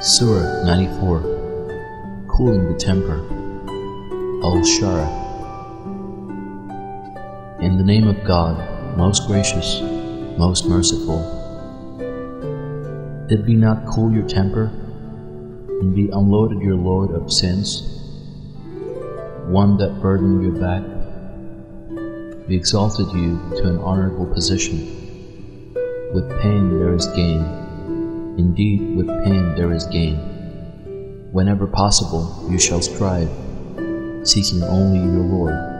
Surah 94 Cooling the Temper Al Sharh In the name of God, most gracious, most merciful. Did we not cool your temper and we unloaded your load of sins, one that burdened your back? We exalted you to an honorable position. With pain there is gain. Indeed, with pain there is gain. Whenever possible, you shall strive, seeking only your Lord.